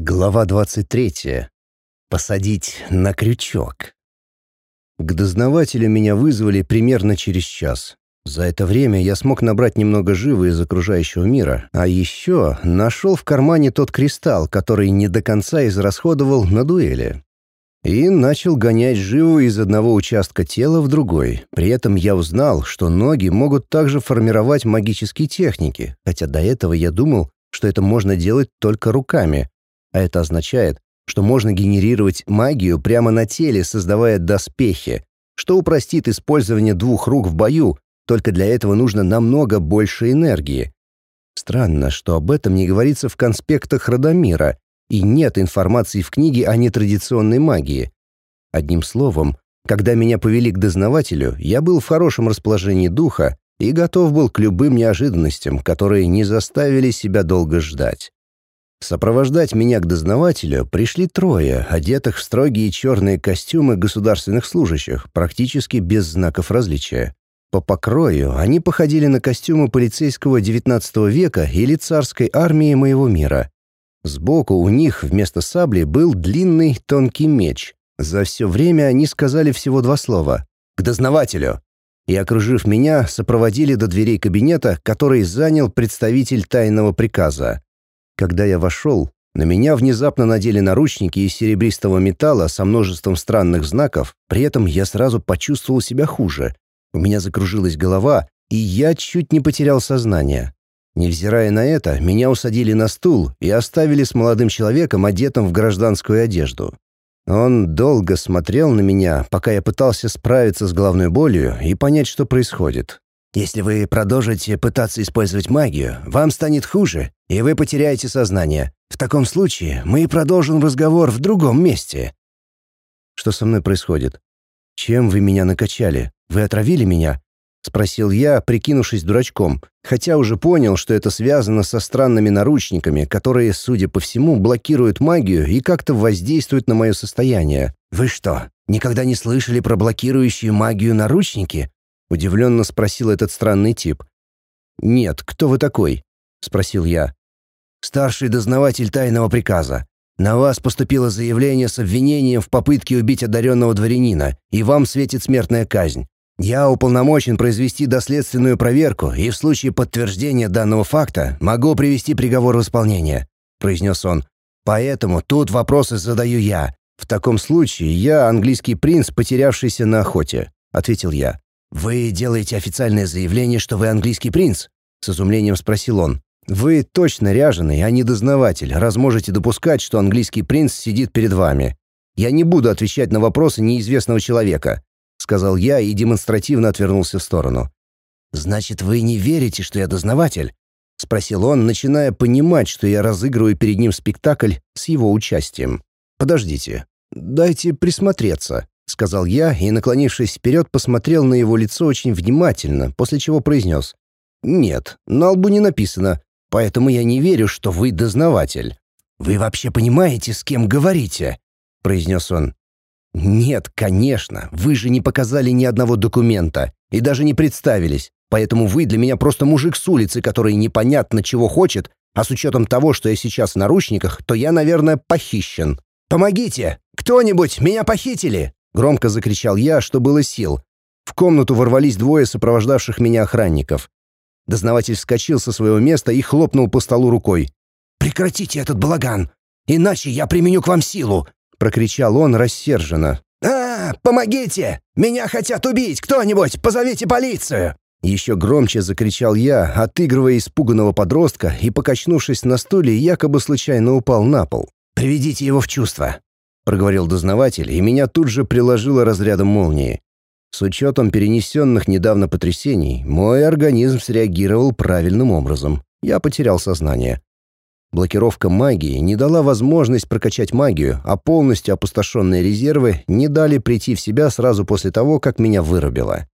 Глава 23. Посадить на крючок. К дознавателю меня вызвали примерно через час. За это время я смог набрать немного живы из окружающего мира, а еще нашел в кармане тот кристалл, который не до конца израсходовал на дуэли. И начал гонять живу из одного участка тела в другой. При этом я узнал, что ноги могут также формировать магические техники, хотя до этого я думал, что это можно делать только руками, а это означает, что можно генерировать магию прямо на теле, создавая доспехи, что упростит использование двух рук в бою, только для этого нужно намного больше энергии. Странно, что об этом не говорится в конспектах Радомира, и нет информации в книге о нетрадиционной магии. Одним словом, когда меня повели к дознавателю, я был в хорошем расположении духа и готов был к любым неожиданностям, которые не заставили себя долго ждать. Сопровождать меня к дознавателю пришли трое, одетых в строгие черные костюмы государственных служащих, практически без знаков различия. По покрою они походили на костюмы полицейского XIX века или царской армии моего мира. Сбоку у них вместо сабли был длинный тонкий меч. За все время они сказали всего два слова «К дознавателю!» и, окружив меня, сопроводили до дверей кабинета, который занял представитель тайного приказа. Когда я вошел, на меня внезапно надели наручники из серебристого металла со множеством странных знаков, при этом я сразу почувствовал себя хуже. У меня закружилась голова, и я чуть не потерял сознание. Невзирая на это, меня усадили на стул и оставили с молодым человеком, одетым в гражданскую одежду. Он долго смотрел на меня, пока я пытался справиться с головной болью и понять, что происходит. Если вы продолжите пытаться использовать магию, вам станет хуже, и вы потеряете сознание. В таком случае мы продолжим разговор в другом месте. Что со мной происходит? Чем вы меня накачали? Вы отравили меня? спросил я, прикинувшись дурачком, хотя уже понял, что это связано со странными наручниками, которые, судя по всему, блокируют магию и как-то воздействуют на мое состояние. Вы что, никогда не слышали про блокирующие магию наручники? Удивленно спросил этот странный тип. «Нет, кто вы такой?» — спросил я. «Старший дознаватель тайного приказа. На вас поступило заявление с обвинением в попытке убить одаренного дворянина, и вам светит смертная казнь. Я уполномочен произвести доследственную проверку, и в случае подтверждения данного факта могу привести приговор в исполнение», — произнес он. «Поэтому тут вопросы задаю я. В таком случае я английский принц, потерявшийся на охоте», — ответил я. «Вы делаете официальное заявление, что вы английский принц?» — с изумлением спросил он. «Вы точно ряженый, а не дознаватель, раз можете допускать, что английский принц сидит перед вами. Я не буду отвечать на вопросы неизвестного человека», — сказал я и демонстративно отвернулся в сторону. «Значит, вы не верите, что я дознаватель?» — спросил он, начиная понимать, что я разыгрываю перед ним спектакль с его участием. «Подождите, дайте присмотреться», — сказал я и, наклонившись вперед, посмотрел на его лицо очень внимательно, после чего произнес. «Нет, на лбу не написано, поэтому я не верю, что вы дознаватель». «Вы вообще понимаете, с кем говорите?» — произнес он. «Нет, конечно, вы же не показали ни одного документа и даже не представились, поэтому вы для меня просто мужик с улицы, который непонятно чего хочет, а с учетом того, что я сейчас в наручниках, то я, наверное, похищен. Помогите! Кто-нибудь! Меня похитили!» Громко закричал я, что было сил. В комнату ворвались двое сопровождавших меня охранников. Дознаватель вскочил со своего места и хлопнул по столу рукой. «Прекратите этот балаган, иначе я применю к вам силу!» — прокричал он рассерженно. «А, помогите! Меня хотят убить! Кто-нибудь, позовите полицию!» Еще громче закричал я, отыгрывая испуганного подростка, и, покачнувшись на стуле, якобы случайно упал на пол. «Приведите его в чувство проговорил дознаватель, и меня тут же приложило разрядом молнии. С учетом перенесенных недавно потрясений, мой организм среагировал правильным образом. Я потерял сознание. Блокировка магии не дала возможность прокачать магию, а полностью опустошенные резервы не дали прийти в себя сразу после того, как меня вырубило.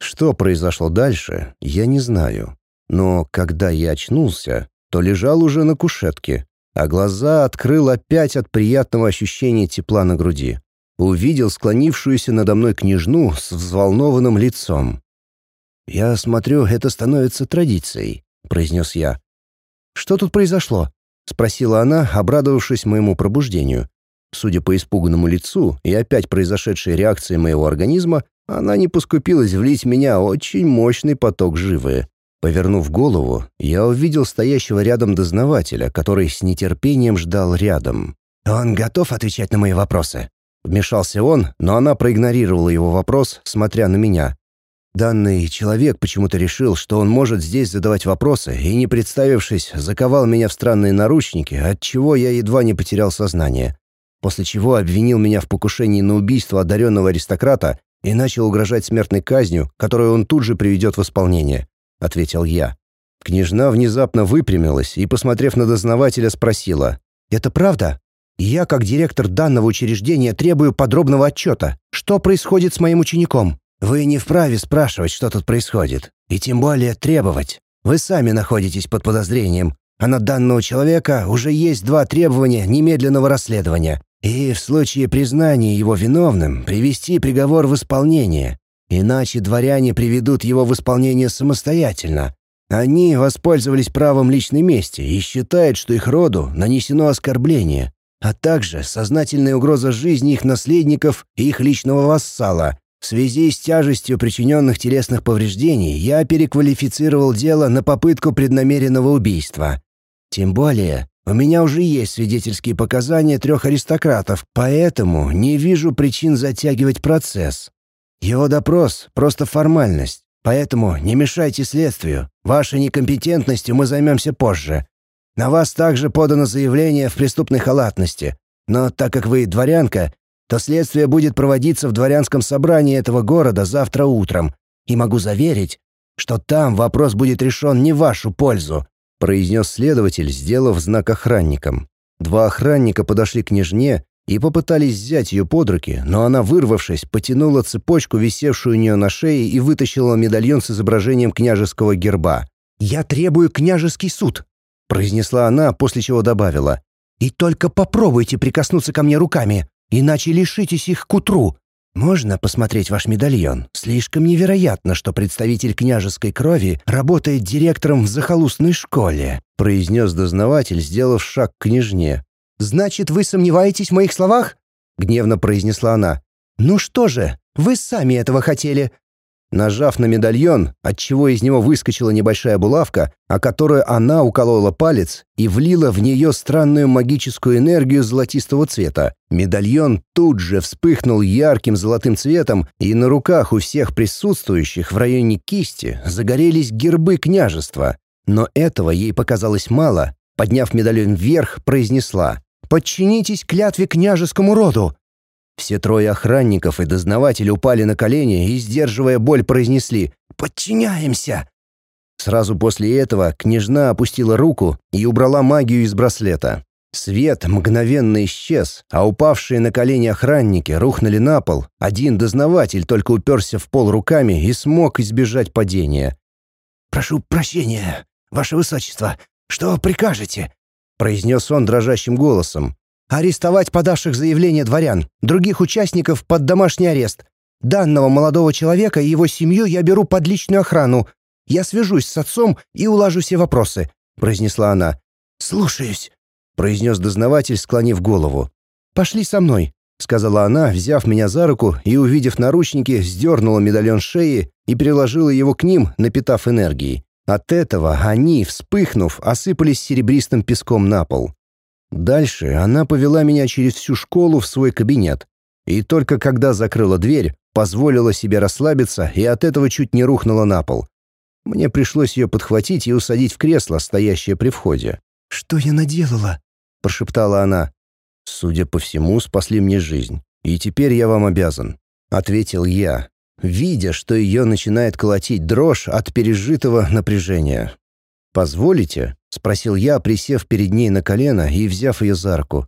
Что произошло дальше, я не знаю. Но когда я очнулся, то лежал уже на кушетке, а глаза открыл опять от приятного ощущения тепла на груди. Увидел склонившуюся надо мной княжну с взволнованным лицом. «Я смотрю, это становится традицией», — произнес я. «Что тут произошло?» — спросила она, обрадовавшись моему пробуждению. Судя по испуганному лицу и опять произошедшей реакции моего организма, она не поскупилась влить в меня очень мощный поток живы. Повернув голову, я увидел стоящего рядом дознавателя, который с нетерпением ждал рядом. «Он готов отвечать на мои вопросы?» Вмешался он, но она проигнорировала его вопрос, смотря на меня. Данный человек почему-то решил, что он может здесь задавать вопросы, и, не представившись, заковал меня в странные наручники, от чего я едва не потерял сознание. После чего обвинил меня в покушении на убийство одаренного аристократа и начал угрожать смертной казнью, которую он тут же приведет в исполнение», — ответил я. Княжна внезапно выпрямилась и, посмотрев на дознавателя, спросила. «Это правда? Я, как директор данного учреждения, требую подробного отчета. Что происходит с моим учеником?» Вы не вправе спрашивать, что тут происходит, и тем более требовать. Вы сами находитесь под подозрением, а на данного человека уже есть два требования немедленного расследования. И в случае признания его виновным привести приговор в исполнение. Иначе дворяне приведут его в исполнение самостоятельно. Они воспользовались правом личной мести и считают, что их роду нанесено оскорбление, а также сознательная угроза жизни их наследников и их личного вассала, в связи с тяжестью причиненных телесных повреждений я переквалифицировал дело на попытку преднамеренного убийства. Тем более, у меня уже есть свидетельские показания трех аристократов, поэтому не вижу причин затягивать процесс. Его допрос — просто формальность, поэтому не мешайте следствию. Вашей некомпетентностью мы займемся позже. На вас также подано заявление в преступной халатности, но так как вы дворянка, то следствие будет проводиться в дворянском собрании этого города завтра утром, и могу заверить, что там вопрос будет решен не в вашу пользу», произнес следователь, сделав знак охранникам. Два охранника подошли к княжне и попытались взять ее под руки, но она, вырвавшись, потянула цепочку, висевшую у нее на шее, и вытащила медальон с изображением княжеского герба. «Я требую княжеский суд», — произнесла она, после чего добавила. «И только попробуйте прикоснуться ко мне руками иначе лишитесь их к утру. Можно посмотреть ваш медальон? Слишком невероятно, что представитель княжеской крови работает директором в захолустной школе», произнес дознаватель, сделав шаг к княжне. «Значит, вы сомневаетесь в моих словах?» гневно произнесла она. «Ну что же, вы сами этого хотели. Нажав на медальон, отчего из него выскочила небольшая булавка, о которую она уколола палец и влила в нее странную магическую энергию золотистого цвета. Медальон тут же вспыхнул ярким золотым цветом, и на руках у всех присутствующих в районе кисти загорелись гербы княжества. Но этого ей показалось мало. Подняв медальон вверх, произнесла «Подчинитесь клятве княжескому роду!» Все трое охранников и дознаватель упали на колени и, сдерживая боль, произнесли «Подчиняемся!». Сразу после этого княжна опустила руку и убрала магию из браслета. Свет мгновенно исчез, а упавшие на колени охранники рухнули на пол. Один дознаватель только уперся в пол руками и смог избежать падения. «Прошу прощения, ваше высочество, что прикажете?» Произнес он дрожащим голосом. Арестовать подавших заявление дворян, других участников под домашний арест. Данного молодого человека и его семью я беру под личную охрану. Я свяжусь с отцом и улажу все вопросы», — произнесла она. «Слушаюсь», — произнес дознаватель, склонив голову. «Пошли со мной», — сказала она, взяв меня за руку и, увидев наручники, сдернула медальон шеи и приложила его к ним, напитав энергией. От этого они, вспыхнув, осыпались серебристым песком на пол. Дальше она повела меня через всю школу в свой кабинет. И только когда закрыла дверь, позволила себе расслабиться и от этого чуть не рухнула на пол. Мне пришлось ее подхватить и усадить в кресло, стоящее при входе. «Что я наделала?» — прошептала она. «Судя по всему, спасли мне жизнь. И теперь я вам обязан», — ответил я, видя, что ее начинает колотить дрожь от пережитого напряжения. «Позволите?» — спросил я, присев перед ней на колено и взяв ее за руку.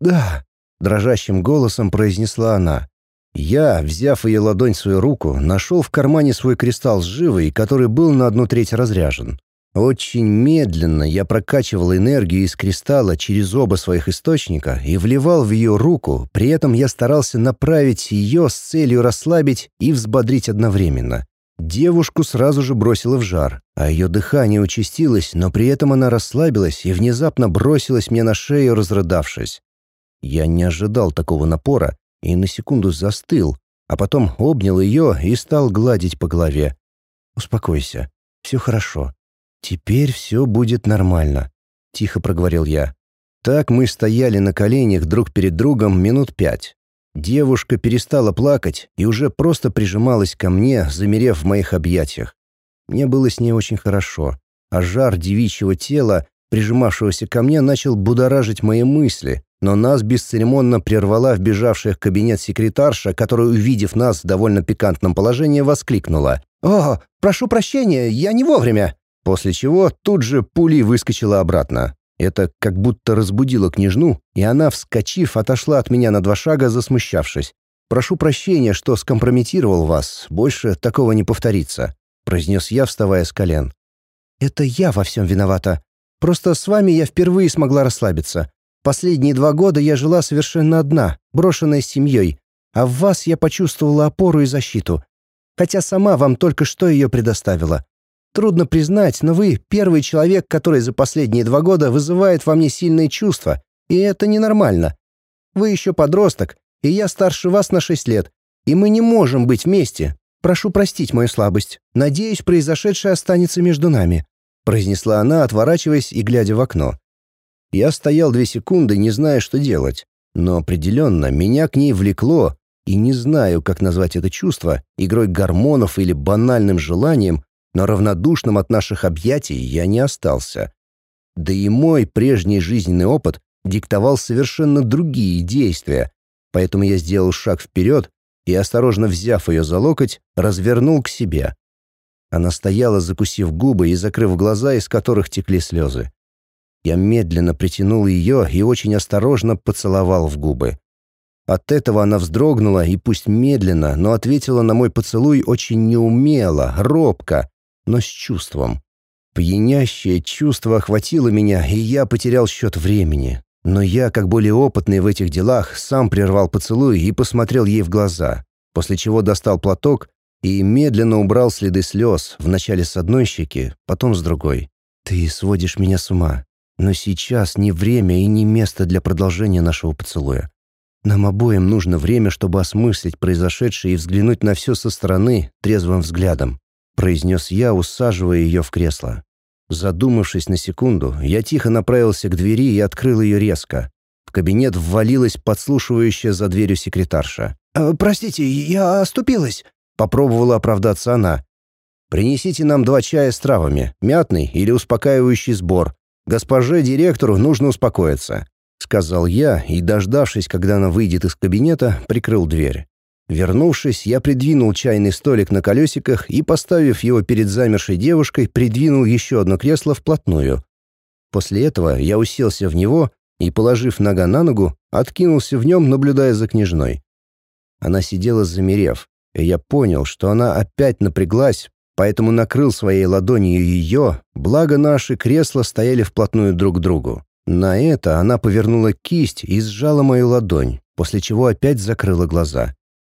«Да», — дрожащим голосом произнесла она. Я, взяв ее ладонь в свою руку, нашел в кармане свой кристалл с живой, который был на одну треть разряжен. Очень медленно я прокачивал энергию из кристалла через оба своих источника и вливал в ее руку, при этом я старался направить ее с целью расслабить и взбодрить одновременно. Девушку сразу же бросило в жар, а ее дыхание участилось, но при этом она расслабилась и внезапно бросилась мне на шею, разрыдавшись. Я не ожидал такого напора и на секунду застыл, а потом обнял ее и стал гладить по голове. «Успокойся, все хорошо. Теперь все будет нормально», — тихо проговорил я. Так мы стояли на коленях друг перед другом минут пять. Девушка перестала плакать и уже просто прижималась ко мне, замерев в моих объятиях. Мне было с ней очень хорошо, а жар девичьего тела, прижимавшегося ко мне, начал будоражить мои мысли, но нас бесцеремонно прервала вбежавшая в кабинет секретарша, которая, увидев нас в довольно пикантном положении, воскликнула. «О, прошу прощения, я не вовремя!» После чего тут же пулей выскочила обратно. Это как будто разбудило княжну, и она, вскочив, отошла от меня на два шага, засмущавшись. «Прошу прощения, что скомпрометировал вас. Больше такого не повторится», — произнес я, вставая с колен. «Это я во всем виновата. Просто с вами я впервые смогла расслабиться. Последние два года я жила совершенно одна, брошенная семьей, а в вас я почувствовала опору и защиту. Хотя сама вам только что ее предоставила. Трудно признать, но вы первый человек, который за последние два года вызывает во мне сильные чувства, и это ненормально. Вы еще подросток, и я старше вас на шесть лет, и мы не можем быть вместе. Прошу простить мою слабость. Надеюсь, произошедшее останется между нами», — произнесла она, отворачиваясь и глядя в окно. Я стоял две секунды, не зная, что делать, но определенно меня к ней влекло, и не знаю, как назвать это чувство, игрой гормонов или банальным желанием, но равнодушным от наших объятий я не остался. Да и мой прежний жизненный опыт диктовал совершенно другие действия, поэтому я сделал шаг вперед и, осторожно взяв ее за локоть, развернул к себе. Она стояла, закусив губы и закрыв глаза, из которых текли слезы. Я медленно притянул ее и очень осторожно поцеловал в губы. От этого она вздрогнула и пусть медленно, но ответила на мой поцелуй очень неумело, робко, но с чувством. Пьянящее чувство охватило меня, и я потерял счет времени. Но я, как более опытный в этих делах, сам прервал поцелуй и посмотрел ей в глаза, после чего достал платок и медленно убрал следы слез, вначале с одной щеки, потом с другой. «Ты сводишь меня с ума, но сейчас не время и не место для продолжения нашего поцелуя. Нам обоим нужно время, чтобы осмыслить произошедшее и взглянуть на все со стороны трезвым взглядом. — произнес я, усаживая ее в кресло. Задумавшись на секунду, я тихо направился к двери и открыл ее резко. В кабинет ввалилась подслушивающая за дверью секретарша. «Э, «Простите, я оступилась», — попробовала оправдаться она. «Принесите нам два чая с травами, мятный или успокаивающий сбор. Госпоже директору нужно успокоиться», — сказал я и, дождавшись, когда она выйдет из кабинета, прикрыл дверь. Вернувшись, я придвинул чайный столик на колесиках и, поставив его перед замершей девушкой, придвинул еще одно кресло вплотную. После этого я уселся в него и, положив нога на ногу, откинулся в нем, наблюдая за княжной. Она сидела замерев, и я понял, что она опять напряглась, поэтому накрыл своей ладонью ее, благо наши кресла стояли вплотную друг к другу. На это она повернула кисть и сжала мою ладонь, после чего опять закрыла глаза.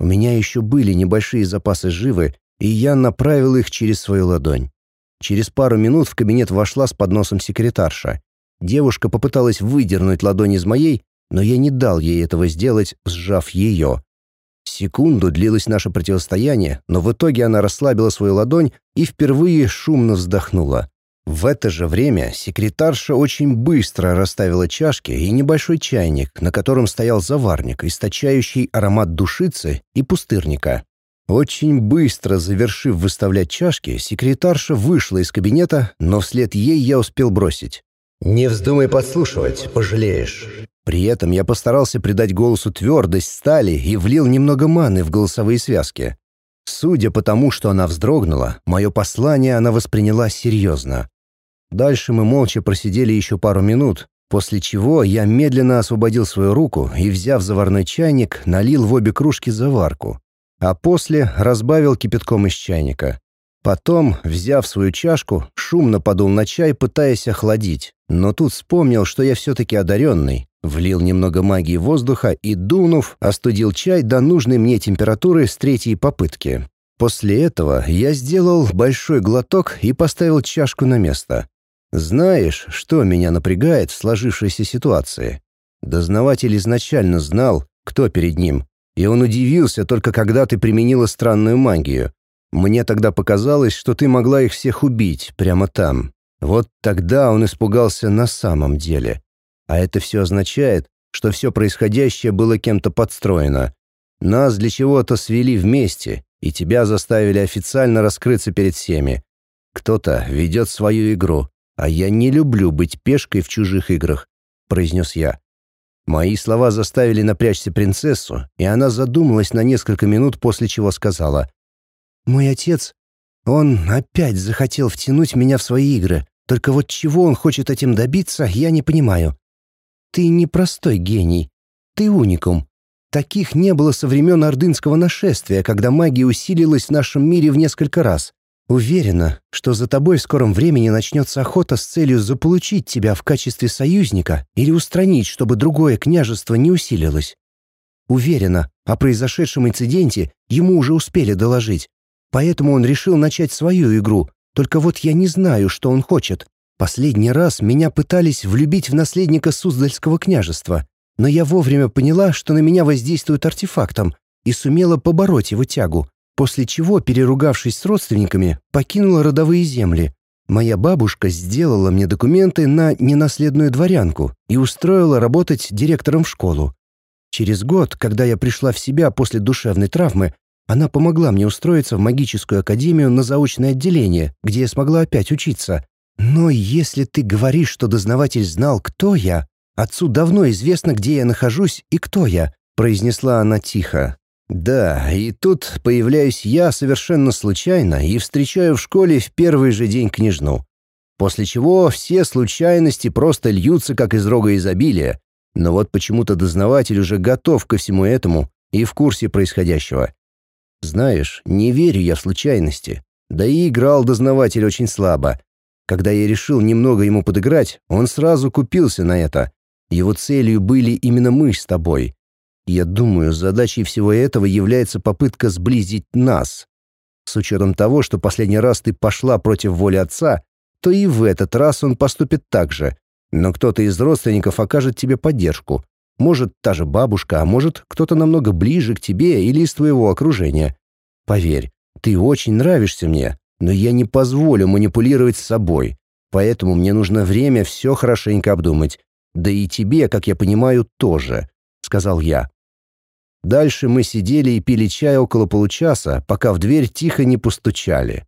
У меня еще были небольшие запасы живы, и я направил их через свою ладонь. Через пару минут в кабинет вошла с подносом секретарша. Девушка попыталась выдернуть ладонь из моей, но я не дал ей этого сделать, сжав ее. Секунду длилось наше противостояние, но в итоге она расслабила свою ладонь и впервые шумно вздохнула. В это же время секретарша очень быстро расставила чашки и небольшой чайник, на котором стоял заварник, источающий аромат душицы и пустырника. Очень быстро завершив выставлять чашки, секретарша вышла из кабинета, но вслед ей я успел бросить. «Не вздумай подслушивать, пожалеешь». При этом я постарался придать голосу твердость стали и влил немного маны в голосовые связки. Судя по тому, что она вздрогнула, мое послание она восприняла серьезно. Дальше мы молча просидели еще пару минут, после чего я медленно освободил свою руку и, взяв заварной чайник, налил в обе кружки заварку, а после разбавил кипятком из чайника. Потом, взяв свою чашку, шумно подул на чай, пытаясь охладить, но тут вспомнил, что я все-таки одаренный, влил немного магии воздуха и, дунув, остудил чай до нужной мне температуры с третьей попытки. После этого я сделал большой глоток и поставил чашку на место. Знаешь, что меня напрягает в сложившейся ситуации? Дознаватель изначально знал, кто перед ним, и он удивился только когда ты применила странную магию. Мне тогда показалось, что ты могла их всех убить прямо там. Вот тогда он испугался на самом деле. А это все означает, что все происходящее было кем-то подстроено. Нас для чего-то свели вместе, и тебя заставили официально раскрыться перед всеми. Кто-то ведет свою игру, «А я не люблю быть пешкой в чужих играх», — произнес я. Мои слова заставили напрячься принцессу, и она задумалась на несколько минут, после чего сказала. «Мой отец, он опять захотел втянуть меня в свои игры, только вот чего он хочет этим добиться, я не понимаю. Ты не простой гений, ты уникум. Таких не было со времен ордынского нашествия, когда магия усилилась в нашем мире в несколько раз. Уверена, что за тобой в скором времени начнется охота с целью заполучить тебя в качестве союзника или устранить, чтобы другое княжество не усилилось. Уверена, о произошедшем инциденте ему уже успели доложить, поэтому он решил начать свою игру, только вот я не знаю, что он хочет. Последний раз меня пытались влюбить в наследника Суздальского княжества, но я вовремя поняла, что на меня воздействует артефактом, и сумела побороть его тягу, после чего, переругавшись с родственниками, покинула родовые земли. Моя бабушка сделала мне документы на ненаследную дворянку и устроила работать директором в школу. Через год, когда я пришла в себя после душевной травмы, она помогла мне устроиться в магическую академию на заочное отделение, где я смогла опять учиться. Но если ты говоришь, что дознаватель знал, кто я, отцу давно известно, где я нахожусь и кто я, произнесла она тихо, да, и тут появляюсь я совершенно случайно и встречаю в школе в первый же день княжну. После чего все случайности просто льются, как из рога изобилия. Но вот почему-то дознаватель уже готов ко всему этому и в курсе происходящего. Знаешь, не верю я в случайности. Да и играл дознаватель очень слабо. Когда я решил немного ему подыграть, он сразу купился на это. Его целью были именно мы с тобой. Я думаю, задачей всего этого является попытка сблизить нас. С учетом того, что последний раз ты пошла против воли отца, то и в этот раз он поступит так же. Но кто-то из родственников окажет тебе поддержку. Может, та же бабушка, а может, кто-то намного ближе к тебе или из твоего окружения. Поверь, ты очень нравишься мне, но я не позволю манипулировать собой. Поэтому мне нужно время все хорошенько обдумать. Да и тебе, как я понимаю, тоже. — сказал я. Дальше мы сидели и пили чай около получаса, пока в дверь тихо не постучали.